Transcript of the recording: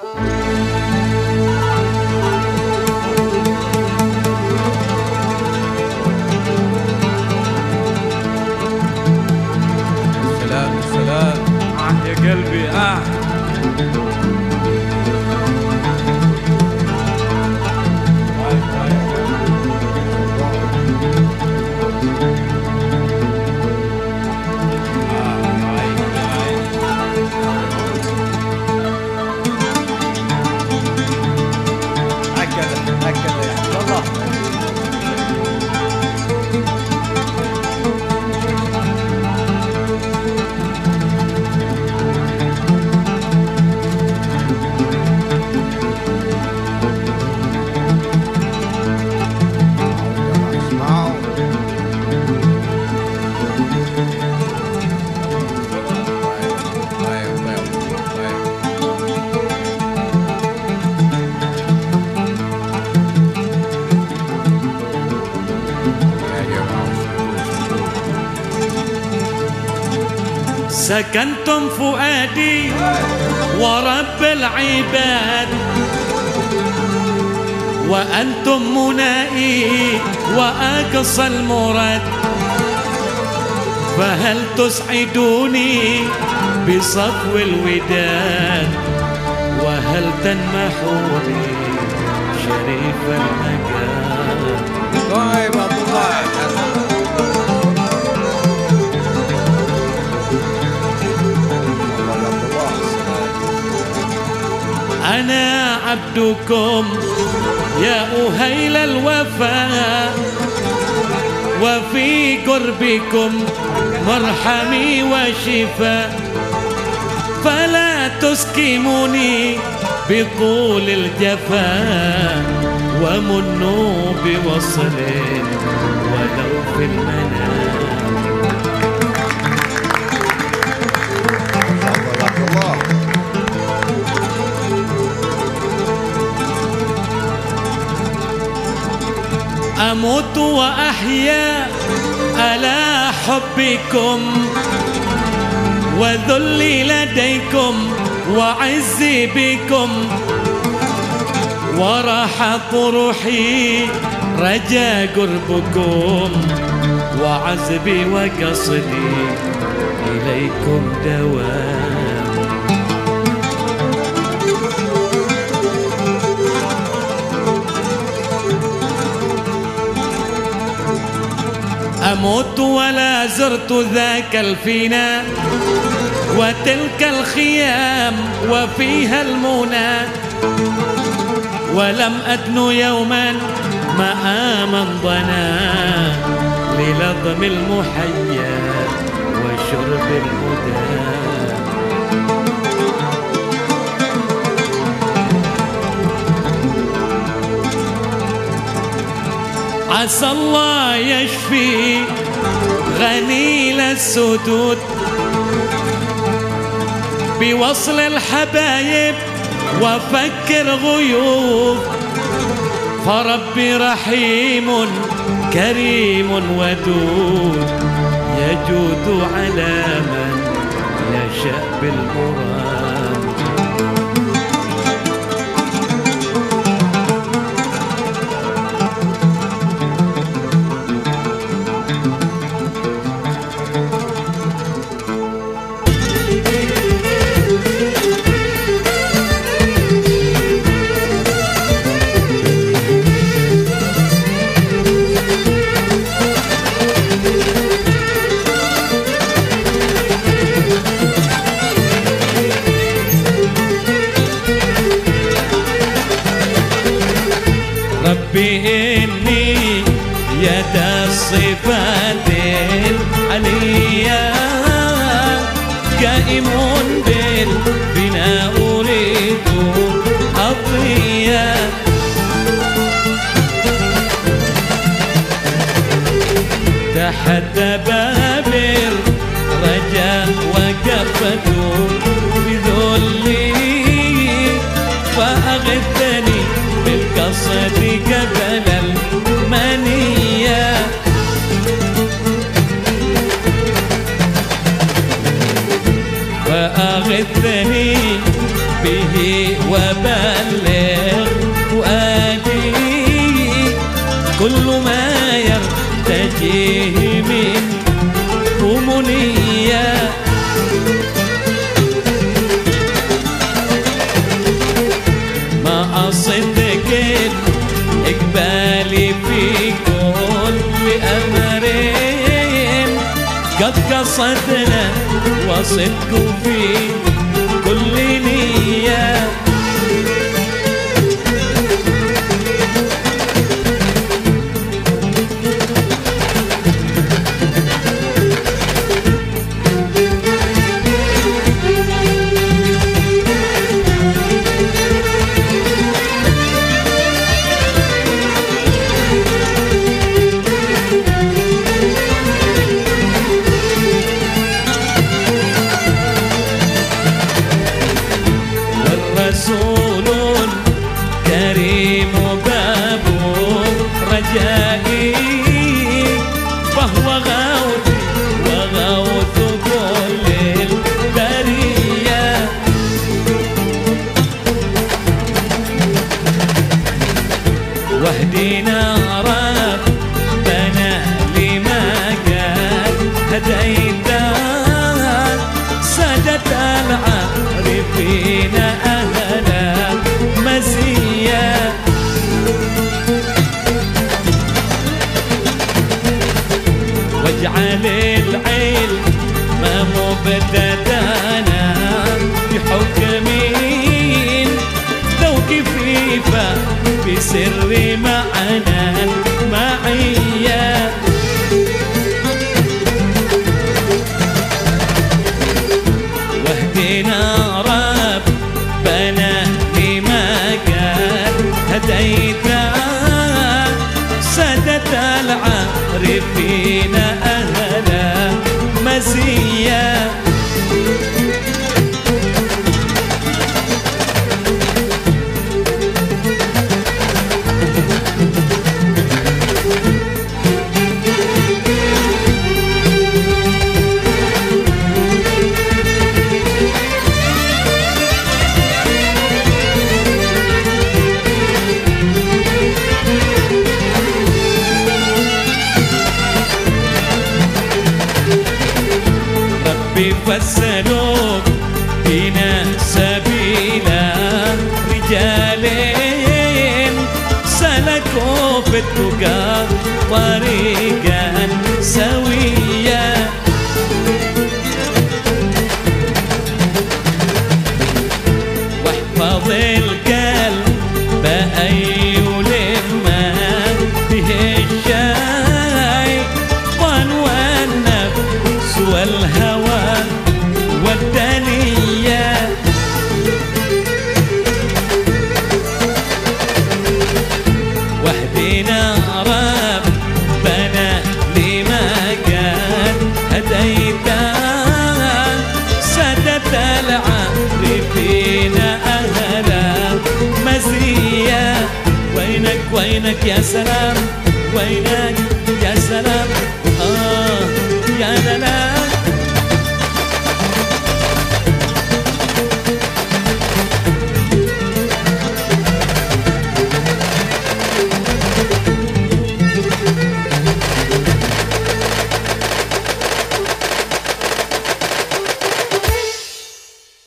سلام I سكنتم فؤادي ورب العباد. وأنتم منائي وأقصى المراد. فهل تسعدوني بصفو الوداد؟ وهل تنمحوني شريف المكان أنا عبدكم يا أهيل الوفاء وفي قربكم مرحمي وشفاء فلا تسكموني بطول الجفاء ومنوا بوصل ولو في المنام. أموت وأحيا ألا حبكم وذلي لديكم وعزي بكم وراح طروحي رجا قربكم وعزبي وقصدي إليكم دوام. أموت ولا زرت ذاك الفناء وتلك الخيام وفيها المنى ولم أدن يوما مآما ضنا للظم المحيا وشرب المدى. عسى الله يشفي غنيل السدود بوصل الحبايب وفكر غيوب. فربي رحيم كريم ودود. يجود على من يشاء بالمراد. إني يد الصفات العليا. قائم بالبناء أريد أضيا تحت باب الرجاء وقفت بذلي فأغثني بالقصد قبل المنية فأغثني به وبلغ فؤادي كل ما يرتجي. قصدنا وصدق في كل نية. العارفين أهلا مزيا. واجعل العلم معنا المعيه day. فالسلوك بنا سبيلا رجالين سلكوا في التقى طريقا سويا. واحفظ القلب والنفس والهوى. العارفين أهلا. مزيا وينك وينك يا سلام. وينك يا سلام.